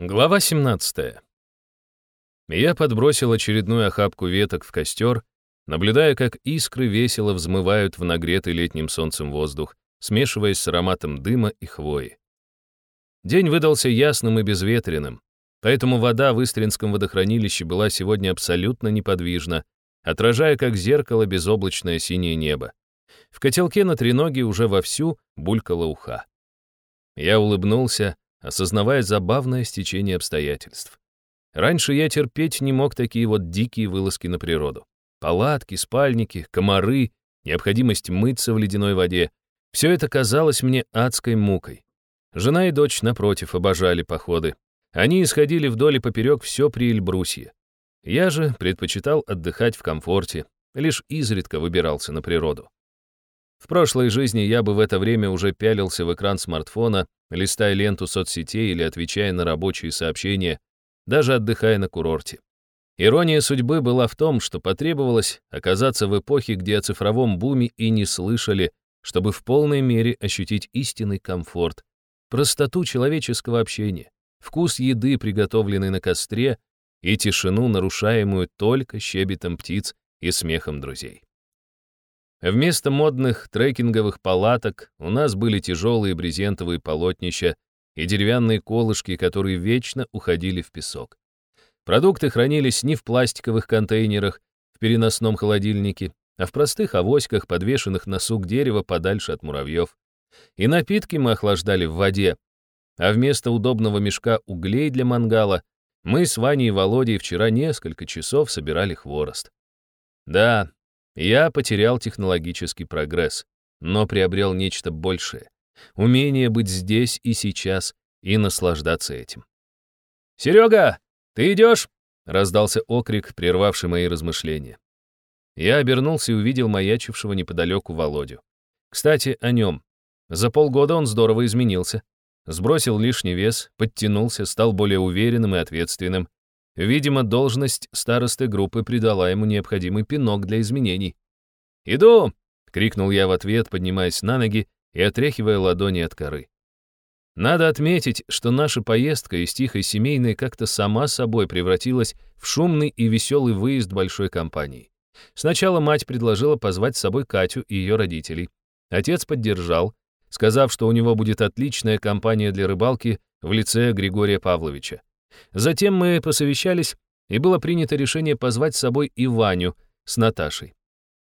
Глава 17. Я подбросил очередную охапку веток в костер, наблюдая, как искры весело взмывают в нагретый летним солнцем воздух, смешиваясь с ароматом дыма и хвои. День выдался ясным и безветренным, поэтому вода в Истринском водохранилище была сегодня абсолютно неподвижна, отражая как зеркало безоблачное синее небо. В котелке на треноге уже вовсю булькала уха. Я улыбнулся, осознавая забавное стечение обстоятельств. Раньше я терпеть не мог такие вот дикие вылазки на природу. Палатки, спальники, комары, необходимость мыться в ледяной воде — все это казалось мне адской мукой. Жена и дочь, напротив, обожали походы. Они исходили вдоль и поперек все при Эльбрусье. Я же предпочитал отдыхать в комфорте, лишь изредка выбирался на природу. В прошлой жизни я бы в это время уже пялился в экран смартфона, листая ленту соцсетей или отвечая на рабочие сообщения, даже отдыхая на курорте. Ирония судьбы была в том, что потребовалось оказаться в эпохе, где о цифровом буме и не слышали, чтобы в полной мере ощутить истинный комфорт, простоту человеческого общения, вкус еды, приготовленной на костре, и тишину, нарушаемую только щебетом птиц и смехом друзей. Вместо модных трекинговых палаток у нас были тяжелые брезентовые полотнища и деревянные колышки, которые вечно уходили в песок. Продукты хранились не в пластиковых контейнерах, в переносном холодильнике, а в простых авоськах, подвешенных на сук дерева подальше от муравьев. И напитки мы охлаждали в воде, а вместо удобного мешка углей для мангала мы с Ваней и Володей вчера несколько часов собирали хворост. Да, я потерял технологический прогресс, но приобрел нечто большее. Умение быть здесь и сейчас и наслаждаться этим. «Серега, ты идешь?» — раздался окрик, прервавший мои размышления. Я обернулся и увидел маячившего неподалеку Володю. Кстати, о нем. За полгода он здорово изменился. Сбросил лишний вес, подтянулся, стал более уверенным и ответственным. Видимо, должность старосты группы придала ему необходимый пинок для изменений. «Иду!» — крикнул я в ответ, поднимаясь на ноги и отряхивая ладони от коры. Надо отметить, что наша поездка из тихой семейной как-то сама собой превратилась в шумный и веселый выезд большой компании. Сначала мать предложила позвать с собой Катю и ее родителей. Отец поддержал, сказав, что у него будет отличная компания для рыбалки в лице Григория Павловича. Затем мы посовещались, и было принято решение позвать с собой и Ваню с Наташей.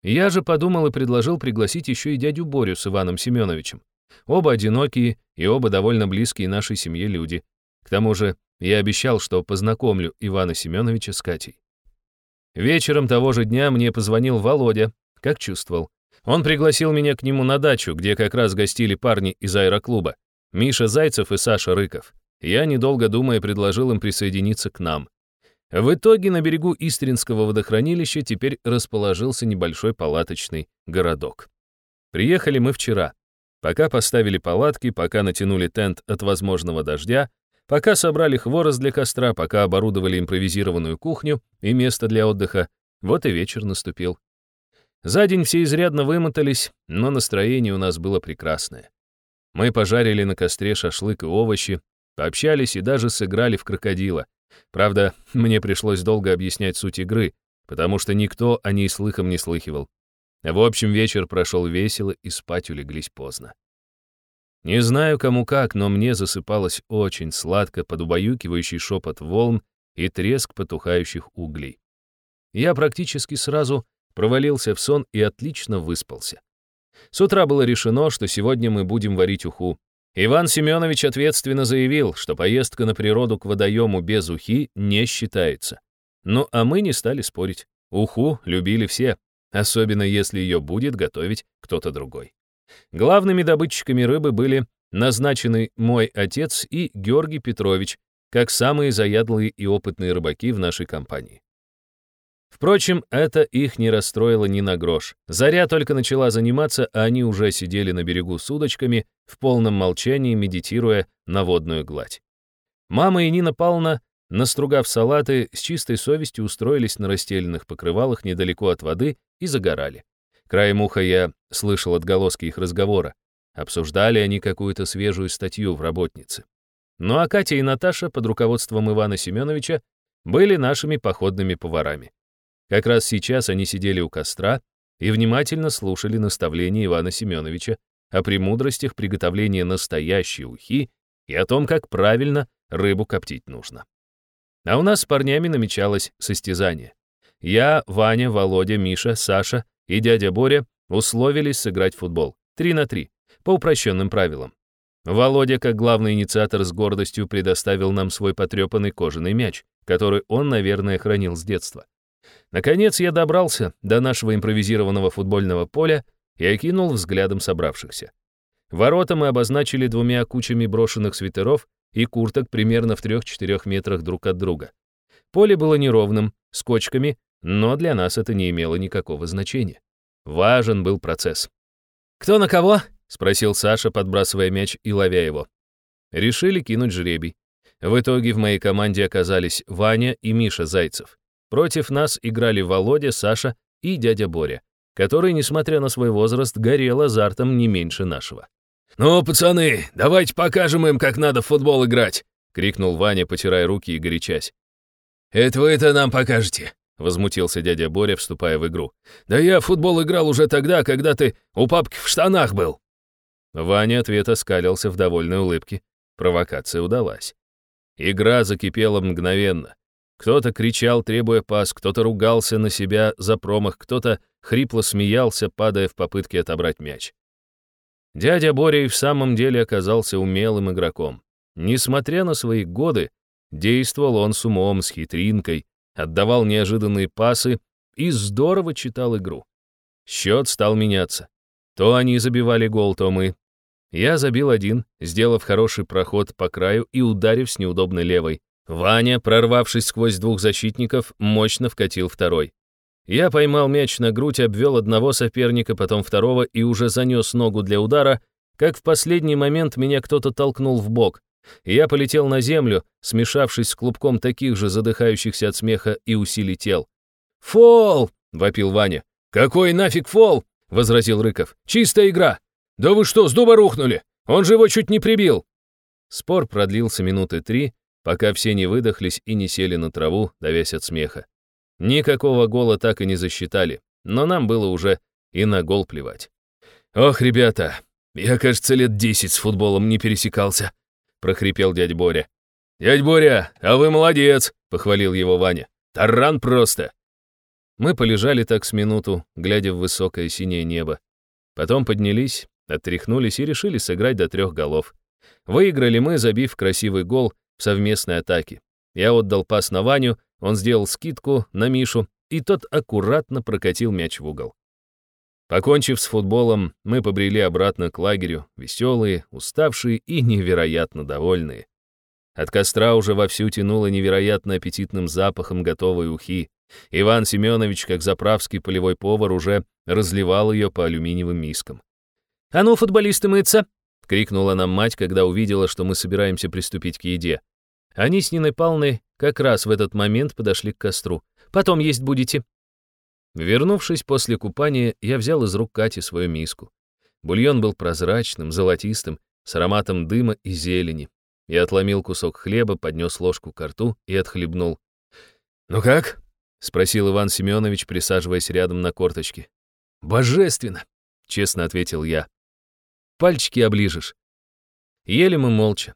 Я же подумал и предложил пригласить еще и дядю Борю с Иваном Семеновичем. Оба одинокие и оба довольно близкие нашей семье люди. К тому же я обещал, что познакомлю Ивана Семеновича с Катей. Вечером того же дня мне позвонил Володя, как чувствовал. Он пригласил меня к нему на дачу, где как раз гостили парни из аэроклуба. Миша Зайцев и Саша Рыков. Я, недолго думая, предложил им присоединиться к нам. В итоге на берегу Истринского водохранилища теперь расположился небольшой палаточный городок. Приехали мы вчера. Пока поставили палатки, пока натянули тент от возможного дождя, Пока собрали хворост для костра, пока оборудовали импровизированную кухню и место для отдыха, вот и вечер наступил. За день все изрядно вымотались, но настроение у нас было прекрасное. Мы пожарили на костре шашлык и овощи, пообщались и даже сыграли в крокодила. Правда, мне пришлось долго объяснять суть игры, потому что никто о ней слыхом не слыхивал. В общем, вечер прошел весело и спать улеглись поздно. Не знаю, кому как, но мне засыпалось очень сладко под убаюкивающий шепот волн и треск потухающих углей. Я практически сразу провалился в сон и отлично выспался. С утра было решено, что сегодня мы будем варить уху. Иван Семенович ответственно заявил, что поездка на природу к водоему без ухи не считается. Ну, а мы не стали спорить. Уху любили все, особенно если ее будет готовить кто-то другой. Главными добытчиками рыбы были назначены мой отец и Георгий Петрович, как самые заядлые и опытные рыбаки в нашей компании. Впрочем, это их не расстроило ни на грош. Заря только начала заниматься, а они уже сидели на берегу с удочками, в полном молчании, медитируя на водную гладь. Мама и Нина Павловна, настругав салаты, с чистой совестью устроились на расстеленных покрывалах недалеко от воды и загорали. Краем уха я слышал отголоски их разговора. Обсуждали они какую-то свежую статью в работнице. Ну а Катя и Наташа под руководством Ивана Семеновича были нашими походными поварами. Как раз сейчас они сидели у костра и внимательно слушали наставления Ивана Семеновича о премудростях приготовления настоящей ухи и о том, как правильно рыбу коптить нужно. А у нас с парнями намечалось состязание. Я, Ваня, Володя, Миша, Саша и дядя Боря условились сыграть в футбол. Три на три, по упрощенным правилам. Володя, как главный инициатор, с гордостью предоставил нам свой потрепанный кожаный мяч, который он, наверное, хранил с детства. Наконец я добрался до нашего импровизированного футбольного поля и окинул взглядом собравшихся. Ворота мы обозначили двумя кучами брошенных свитеров и курток примерно в 3-4 метрах друг от друга. Поле было неровным, с кочками, но для нас это не имело никакого значения. Важен был процесс. «Кто на кого?» — спросил Саша, подбрасывая мяч и ловя его. Решили кинуть жребий. В итоге в моей команде оказались Ваня и Миша Зайцев. Против нас играли Володя, Саша и дядя Боря, который, несмотря на свой возраст, горел азартом не меньше нашего. «Ну, пацаны, давайте покажем им, как надо в футбол играть!» — крикнул Ваня, потирая руки и горячась. «Это вы это нам покажете!» — возмутился дядя Боря, вступая в игру. «Да я в футбол играл уже тогда, когда ты у папки в штанах был!» Ваня ответа скалился в довольной улыбке. Провокация удалась. Игра закипела мгновенно. Кто-то кричал, требуя пас, кто-то ругался на себя за промах, кто-то хрипло смеялся, падая в попытке отобрать мяч. Дядя Боря и в самом деле оказался умелым игроком. Несмотря на свои годы, действовал он с умом, с хитринкой, отдавал неожиданные пасы и здорово читал игру. Счет стал меняться. То они забивали гол, то мы. Я забил один, сделав хороший проход по краю и ударив с неудобной левой. Ваня, прорвавшись сквозь двух защитников, мощно вкатил второй. Я поймал мяч на грудь, обвел одного соперника, потом второго и уже занес ногу для удара, как в последний момент меня кто-то толкнул в бок. Я полетел на землю, смешавшись с клубком таких же задыхающихся от смеха и усилий тел. «Фол!» — вопил Ваня. «Какой нафиг фол?» — возразил Рыков. «Чистая игра! Да вы что, с дуба рухнули? Он же его чуть не прибил!» Спор продлился минуты три, пока все не выдохлись и не сели на траву, давясь от смеха. Никакого гола так и не засчитали, но нам было уже и на гол плевать. «Ох, ребята, я, кажется, лет десять с футболом не пересекался», — прохрипел дядь Боря. «Дядь Боря, а вы молодец!» — похвалил его Ваня. «Таран просто!» Мы полежали так с минуту, глядя в высокое синее небо. Потом поднялись, оттряхнулись и решили сыграть до трех голов. Выиграли мы, забив красивый гол в совместной атаке. Я отдал пас на Ваню, он сделал скидку на Мишу, и тот аккуратно прокатил мяч в угол. Покончив с футболом, мы побрели обратно к лагерю, веселые, уставшие и невероятно довольные. От костра уже вовсю тянуло невероятно аппетитным запахом готовой ухи. Иван Семенович, как заправский полевой повар, уже разливал ее по алюминиевым мискам. «А ну, футболисты, мыться!» — крикнула нам мать, когда увидела, что мы собираемся приступить к еде. Они с Ниной Павловной как раз в этот момент подошли к костру. «Потом есть будете». Вернувшись после купания, я взял из рук Кати свою миску. Бульон был прозрачным, золотистым, с ароматом дыма и зелени. Я отломил кусок хлеба, поднес ложку к рту и отхлебнул. «Ну как?» — спросил Иван Семенович, присаживаясь рядом на корточке. «Божественно!» — честно ответил я. «Пальчики оближешь». Ели мы молча.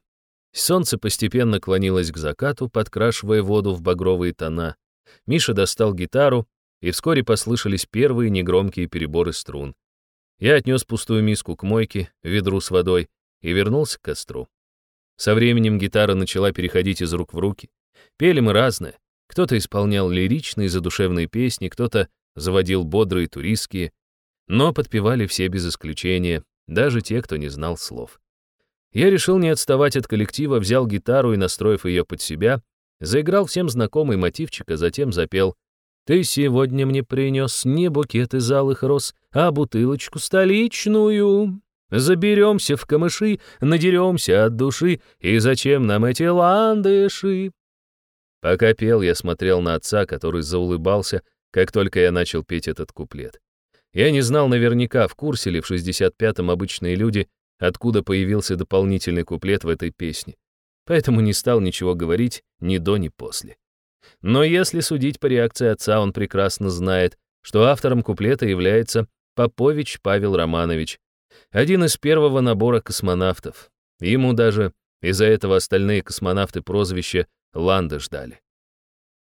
Солнце постепенно клонилось к закату, подкрашивая воду в багровые тона. Миша достал гитару, и вскоре послышались первые негромкие переборы струн. Я отнес пустую миску к мойке, ведру с водой, и вернулся к костру. Со временем гитара начала переходить из рук в руки. Пели мы разное. Кто-то исполнял лиричные задушевные песни, кто-то заводил бодрые туристские, но подпевали все без исключения, даже те, кто не знал слов. Я решил не отставать от коллектива, взял гитару и, настроив ее под себя, заиграл всем знакомый мотивчик, а затем запел «Ты сегодня мне принес не букет из алых роз, а бутылочку столичную. Заберемся в камыши, надеремся от души, и зачем нам эти ландыши?» Пока пел, я смотрел на отца, который заулыбался, как только я начал петь этот куплет. Я не знал наверняка, в курсе ли в 65-м обычные люди, откуда появился дополнительный куплет в этой песне. поэтому не стал ничего говорить ни до, ни после. Но если судить по реакции отца, он прекрасно знает, что автором куплета является Попович Павел Романович, один из первого набора космонавтов. Ему даже из-за этого остальные космонавты прозвище Ланда ждали.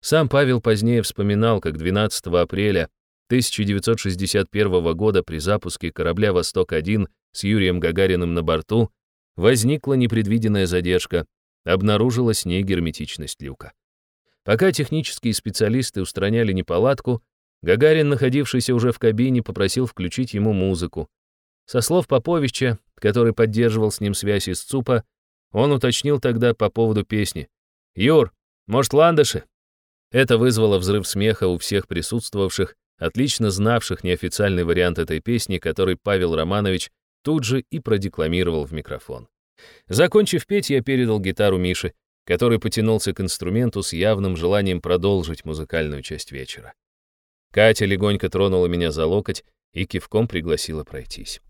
Сам Павел позднее вспоминал, как 12 апреля 1961 года при запуске корабля «Восток-1» с Юрием Гагариным на борту возникла непредвиденная задержка, обнаружилась негерметичность люка. Пока технические специалисты устраняли неполадку, Гагарин, находившийся уже в кабине, попросил включить ему музыку. Со слов Поповича, который поддерживал с ним связь из ЦУПа, он уточнил тогда по поводу песни. «Юр, может, ландыши?» Это вызвало взрыв смеха у всех присутствовавших, отлично знавших неофициальный вариант этой песни, который Павел Романович тут же и продекламировал в микрофон. Закончив петь, я передал гитару Мише, который потянулся к инструменту с явным желанием продолжить музыкальную часть вечера. Катя легонько тронула меня за локоть и кивком пригласила пройтись.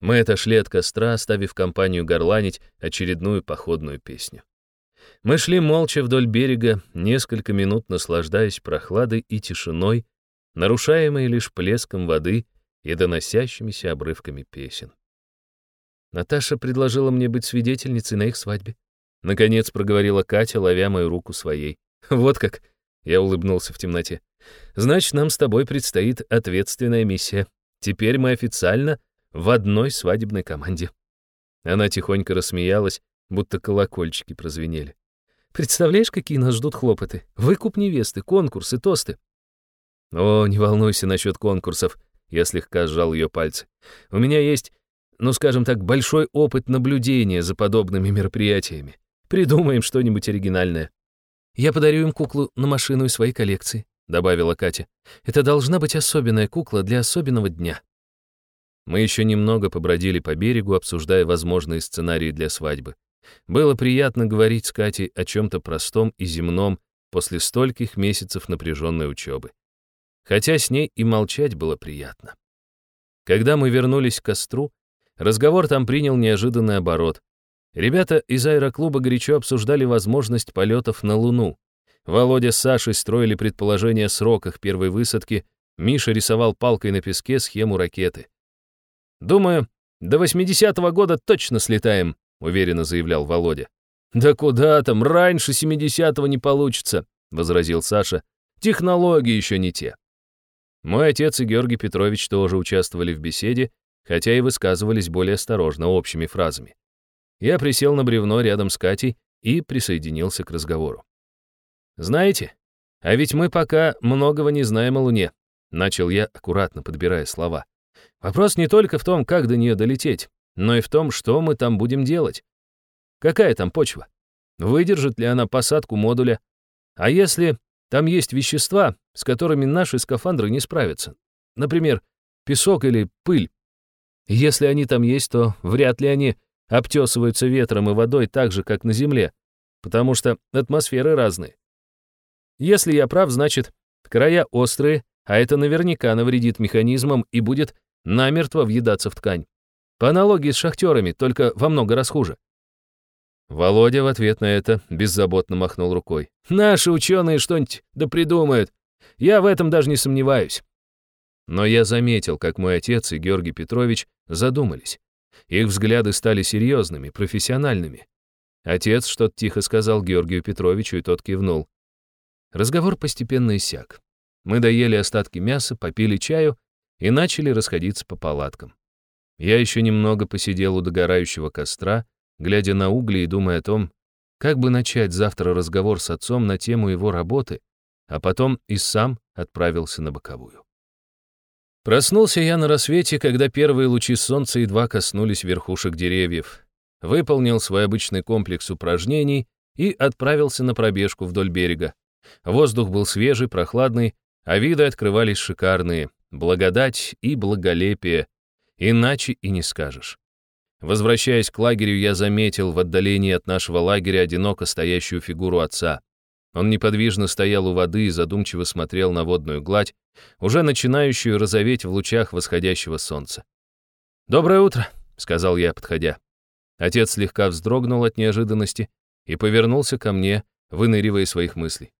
Мы отошли от костра, оставив компанию горланить очередную походную песню. Мы шли молча вдоль берега, несколько минут наслаждаясь прохладой и тишиной, нарушаемой лишь плеском воды и доносящимися обрывками песен. Наташа предложила мне быть свидетельницей на их свадьбе. Наконец проговорила Катя, ловя мою руку своей. Вот как. Я улыбнулся в темноте. Значит, нам с тобой предстоит ответственная миссия. Теперь мы официально в одной свадебной команде. Она тихонько рассмеялась, будто колокольчики прозвенели. Представляешь, какие нас ждут хлопоты? Выкуп невесты, конкурсы, тосты. О, не волнуйся насчет конкурсов. Я слегка сжал ее пальцы. У меня есть, ну, скажем так, большой опыт наблюдения за подобными мероприятиями. Придумаем что-нибудь оригинальное. Я подарю им куклу на машину из своей коллекции, добавила Катя. Это должна быть особенная кукла для особенного дня. Мы еще немного побродили по берегу, обсуждая возможные сценарии для свадьбы. Было приятно говорить с Катей о чем-то простом и земном после стольких месяцев напряженной учебы. Хотя с ней и молчать было приятно. Когда мы вернулись к костру, разговор там принял неожиданный оборот. Ребята из аэроклуба горячо обсуждали возможность полетов на Луну. Володя с Сашей строили предположения о сроках первой высадки, Миша рисовал палкой на песке схему ракеты. «Думаю, до 80-го года точно слетаем», — уверенно заявлял Володя. «Да куда там, раньше 70-го не получится», — возразил Саша. «Технологии еще не те». Мой отец и Георгий Петрович тоже участвовали в беседе, хотя и высказывались более осторожно общими фразами. Я присел на бревно рядом с Катей и присоединился к разговору. «Знаете, а ведь мы пока многого не знаем о Луне», — начал я, аккуратно подбирая слова. «Вопрос не только в том, как до нее долететь, но и в том, что мы там будем делать. Какая там почва? Выдержит ли она посадку модуля? А если там есть вещества, с которыми наши скафандры не справятся? Например, песок или пыль. Если они там есть, то вряд ли они обтесываются ветром и водой так же, как на Земле, потому что атмосферы разные. Если я прав, значит, края острые, а это наверняка навредит механизмам и будет намертво въедаться в ткань. По аналогии с шахтерами, только во много раз хуже. Володя в ответ на это беззаботно махнул рукой. «Наши ученые что-нибудь да придумают. Я в этом даже не сомневаюсь». Но я заметил, как мой отец и Георгий Петрович задумались. Их взгляды стали серьезными, профессиональными. Отец что-то тихо сказал Георгию Петровичу, и тот кивнул. Разговор постепенно иссяк. Мы доели остатки мяса, попили чаю и начали расходиться по палаткам. Я еще немного посидел у догорающего костра, глядя на угли и думая о том, как бы начать завтра разговор с отцом на тему его работы, а потом и сам отправился на боковую. Проснулся я на рассвете, когда первые лучи солнца едва коснулись верхушек деревьев, выполнил свой обычный комплекс упражнений и отправился на пробежку вдоль берега. Воздух был свежий, прохладный, а виды открывались шикарные, благодать и благолепие, Иначе и не скажешь. Возвращаясь к лагерю, я заметил в отдалении от нашего лагеря одиноко стоящую фигуру отца. Он неподвижно стоял у воды и задумчиво смотрел на водную гладь, уже начинающую розоветь в лучах восходящего солнца. «Доброе утро», — сказал я, подходя. Отец слегка вздрогнул от неожиданности и повернулся ко мне, выныривая своих мыслей.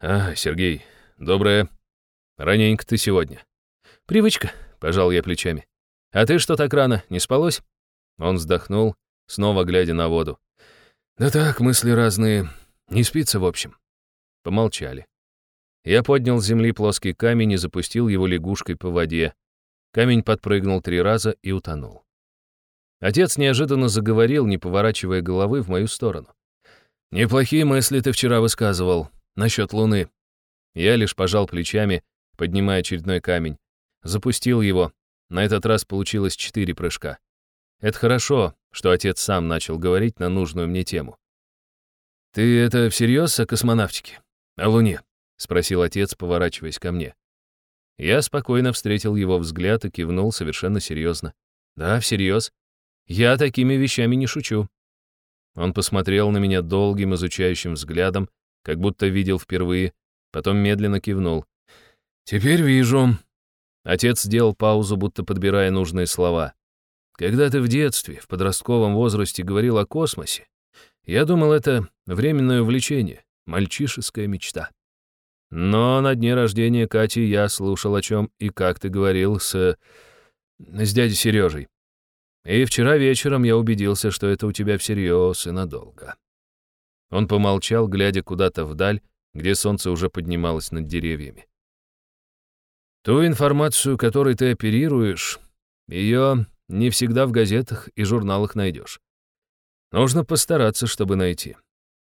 «А, Сергей, доброе. Раненько ты сегодня». «Привычка», — пожал я плечами. «А ты что так рано, не спалось?» Он вздохнул, снова глядя на воду. «Да так, мысли разные. Не спится, в общем». Помолчали. Я поднял с земли плоский камень и запустил его лягушкой по воде. Камень подпрыгнул три раза и утонул. Отец неожиданно заговорил, не поворачивая головы в мою сторону. «Неплохие мысли ты вчера высказывал насчет Луны». Я лишь пожал плечами, поднимая очередной камень. Запустил его. На этот раз получилось четыре прыжка. Это хорошо, что отец сам начал говорить на нужную мне тему. «Ты это всерьез о космонавтике? О Луне?» — спросил отец, поворачиваясь ко мне. Я спокойно встретил его взгляд и кивнул совершенно серьезно. «Да, всерьез. Я такими вещами не шучу». Он посмотрел на меня долгим изучающим взглядом, как будто видел впервые, потом медленно кивнул. «Теперь вижу». Отец сделал паузу, будто подбирая нужные слова. «Когда ты в детстве, в подростковом возрасте говорил о космосе, я думал, это временное увлечение, мальчишеская мечта. Но на дне рождения Кати я слушал, о чем и как ты говорил с... с дядей Сережей. И вчера вечером я убедился, что это у тебя всерьез и надолго». Он помолчал, глядя куда-то вдаль, где солнце уже поднималось над деревьями. «Ту информацию, которой ты оперируешь, ее не всегда в газетах и журналах найдешь. Нужно постараться, чтобы найти».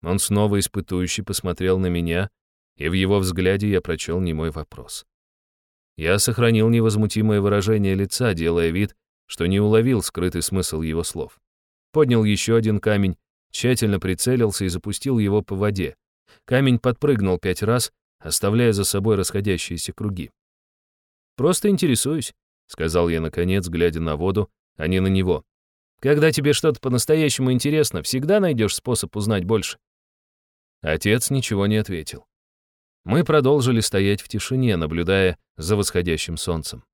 Он снова испытующе посмотрел на меня, и в его взгляде я прочел немой вопрос. Я сохранил невозмутимое выражение лица, делая вид, что не уловил скрытый смысл его слов. Поднял еще один камень, тщательно прицелился и запустил его по воде. Камень подпрыгнул пять раз, оставляя за собой расходящиеся круги. «Просто интересуюсь», — сказал я наконец, глядя на воду, а не на него. «Когда тебе что-то по-настоящему интересно, всегда найдешь способ узнать больше». Отец ничего не ответил. Мы продолжили стоять в тишине, наблюдая за восходящим солнцем.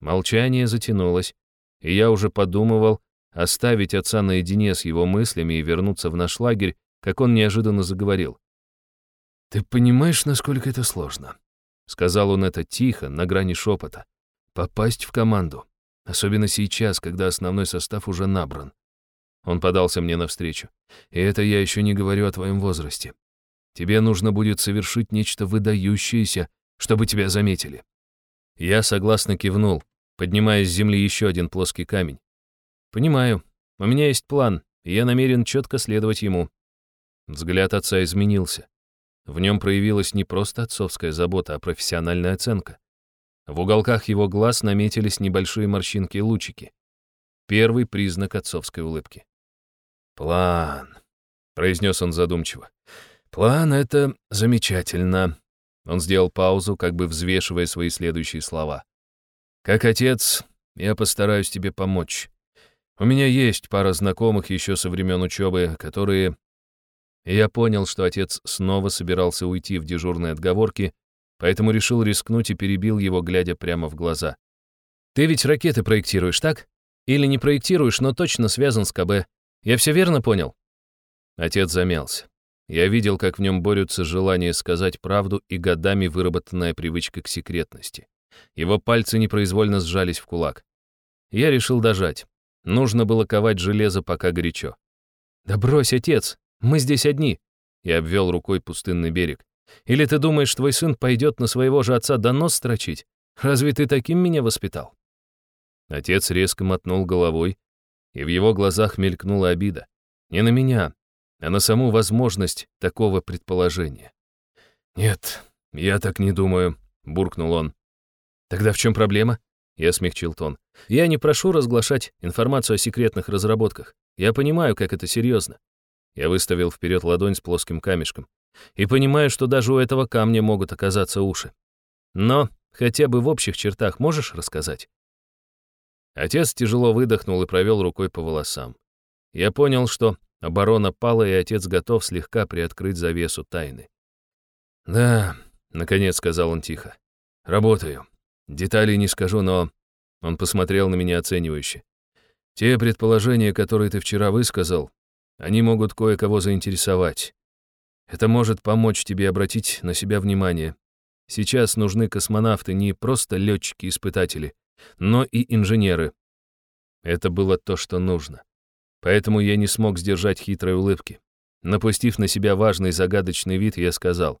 Молчание затянулось, и я уже подумывал оставить отца наедине с его мыслями и вернуться в наш лагерь, как он неожиданно заговорил. «Ты понимаешь, насколько это сложно?» — сказал он это тихо, на грани шепота. «Попасть в команду, особенно сейчас, когда основной состав уже набран». Он подался мне навстречу. «И это я еще не говорю о твоем возрасте. Тебе нужно будет совершить нечто выдающееся, чтобы тебя заметили». Я согласно кивнул, поднимая с земли еще один плоский камень. «Понимаю. У меня есть план, и я намерен четко следовать ему». Взгляд отца изменился. В нем проявилась не просто отцовская забота, а профессиональная оценка. В уголках его глаз наметились небольшие морщинки и лучики. Первый признак отцовской улыбки. «План», — произнес он задумчиво. «План — это замечательно». Он сделал паузу, как бы взвешивая свои следующие слова. Как отец, я постараюсь тебе помочь. У меня есть пара знакомых еще со времен учебы, которые... я понял, что отец снова собирался уйти в дежурные отговорки, поэтому решил рискнуть и перебил его, глядя прямо в глаза. «Ты ведь ракеты проектируешь, так? Или не проектируешь, но точно связан с КБ. Я все верно понял?» Отец замялся. Я видел, как в нем борются желание сказать правду и годами выработанная привычка к секретности. Его пальцы непроизвольно сжались в кулак. Я решил дожать. Нужно было ковать железо, пока горячо. «Да брось, отец, мы здесь одни!» Я обвел рукой пустынный берег. «Или ты думаешь, твой сын пойдет на своего же отца донос строчить? Разве ты таким меня воспитал?» Отец резко мотнул головой, и в его глазах мелькнула обида. Не на меня, а на саму возможность такого предположения. «Нет, я так не думаю», — буркнул он. Тогда в чем проблема? Я смягчил тон. Я не прошу разглашать информацию о секретных разработках. Я понимаю, как это серьезно. Я выставил вперед ладонь с плоским камешком. И понимаю, что даже у этого камня могут оказаться уши. Но хотя бы в общих чертах можешь рассказать? Отец тяжело выдохнул и провел рукой по волосам. Я понял, что оборона пала, и отец готов слегка приоткрыть завесу тайны. «Да», — наконец сказал он тихо, — «работаю. Деталей не скажу, но...» Он посмотрел на меня оценивающе. «Те предположения, которые ты вчера высказал, Они могут кое-кого заинтересовать. Это может помочь тебе обратить на себя внимание. Сейчас нужны космонавты, не просто летчики-испытатели, но и инженеры. Это было то, что нужно. Поэтому я не смог сдержать хитрой улыбки. Напустив на себя важный загадочный вид, я сказал,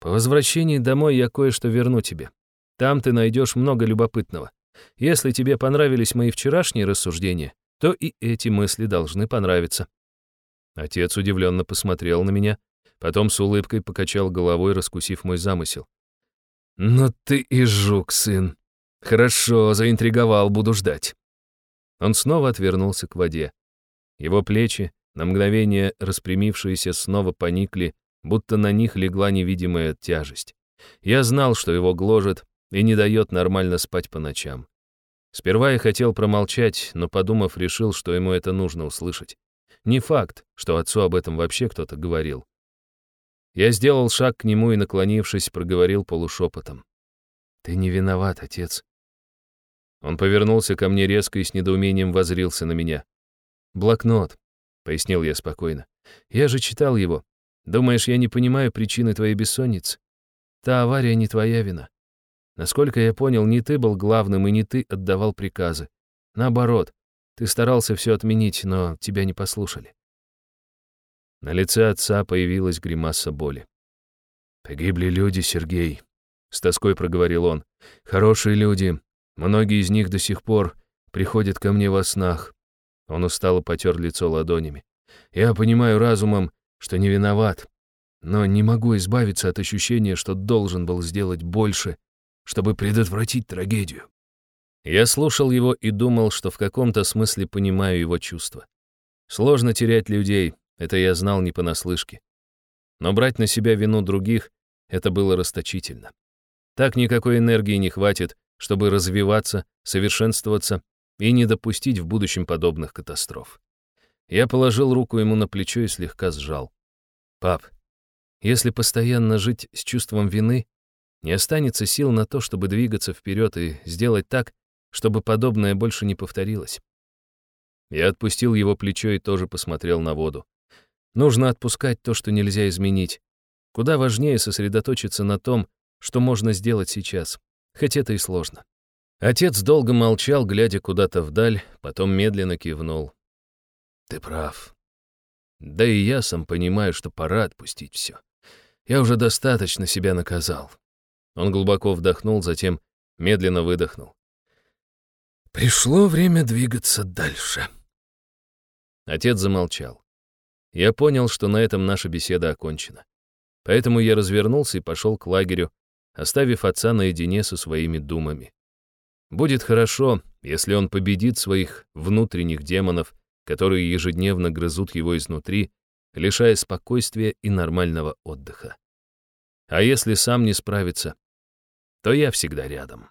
«По возвращении домой я кое-что верну тебе. Там ты найдешь много любопытного. Если тебе понравились мои вчерашние рассуждения, то и эти мысли должны понравиться». Отец удивленно посмотрел на меня, потом с улыбкой покачал головой, раскусив мой замысел. «Ну ты и жук, сын. Хорошо, заинтриговал, буду ждать». Он снова отвернулся к воде. Его плечи, на мгновение распрямившиеся, снова поникли, будто на них легла невидимая тяжесть. Я знал, что его гложет и не дает нормально спать по ночам. Сперва я хотел промолчать, но, подумав, решил, что ему это нужно услышать. Не факт, что отцу об этом вообще кто-то говорил. Я сделал шаг к нему и, наклонившись, проговорил полушепотом. «Ты не виноват, отец». Он повернулся ко мне резко и с недоумением возрился на меня. «Блокнот», — пояснил я спокойно. «Я же читал его. Думаешь, я не понимаю причины твоей бессонницы? Та авария не твоя вина. Насколько я понял, не ты был главным и не ты отдавал приказы. Наоборот, ты старался все отменить, но тебя не послушали. На лице отца появилась гримаса боли. «Погибли люди, Сергей», — с тоской проговорил он. «Хорошие люди. Многие из них до сих пор приходят ко мне во снах». Он устало потер лицо ладонями. «Я понимаю разумом, что не виноват, но не могу избавиться от ощущения, что должен был сделать больше, чтобы предотвратить трагедию». Я слушал его и думал, что в каком-то смысле понимаю его чувства. Сложно терять людей, это я знал не понаслышке. Но брать на себя вину других — это было расточительно. Так никакой энергии не хватит, чтобы развиваться, совершенствоваться и не допустить в будущем подобных катастроф. Я положил руку ему на плечо и слегка сжал. «Пап, если постоянно жить с чувством вины, не останется сил на то, чтобы двигаться вперед и сделать так, чтобы подобное больше не повторилось». Я отпустил его плечо и тоже посмотрел на воду. Нужно отпускать то, что нельзя изменить. Куда важнее сосредоточиться на том, что можно сделать сейчас, хоть это и сложно. Отец долго молчал, глядя куда-то вдаль, потом медленно кивнул. «Ты прав. Да и я сам понимаю, что пора отпустить все. Я уже достаточно себя наказал». Он глубоко вдохнул, затем медленно выдохнул. «Пришло время двигаться дальше». Отец замолчал. Я понял, что на этом наша беседа окончена. Поэтому я развернулся и пошел к лагерю, оставив отца наедине со своими думами. Будет хорошо, если он победит своих внутренних демонов, которые ежедневно грызут его изнутри, лишая спокойствия и нормального отдыха. А если сам не справится, то я всегда рядом.